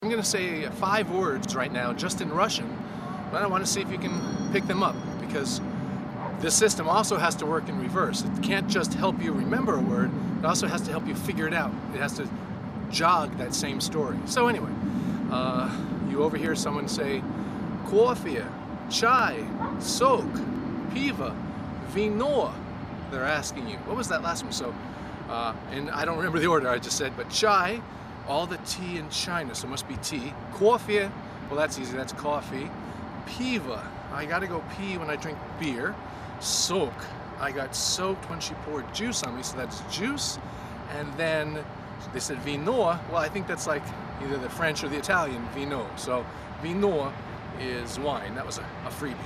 I'm going to say five words right now just in Russian, but I want to see if you can pick them up because this system also has to work in reverse. It can't just help you remember a word, it also has to help you figure it out. It has to jog that same story. So anyway, uh, you overhear someone say, coffee, chai, sok, piva, vino. They're asking you. What was that last one? So, uh, and I don't remember the order I just said, but chai, all the tea in China, so it must be tea. Coffee, well that's easy, that's coffee. Piva, I gotta go pee when I drink beer. Soak, I got soaked when she poured juice on me, so that's juice. And then they said vino, well I think that's like either the French or the Italian, vino. So vino is wine, that was a, a freebie.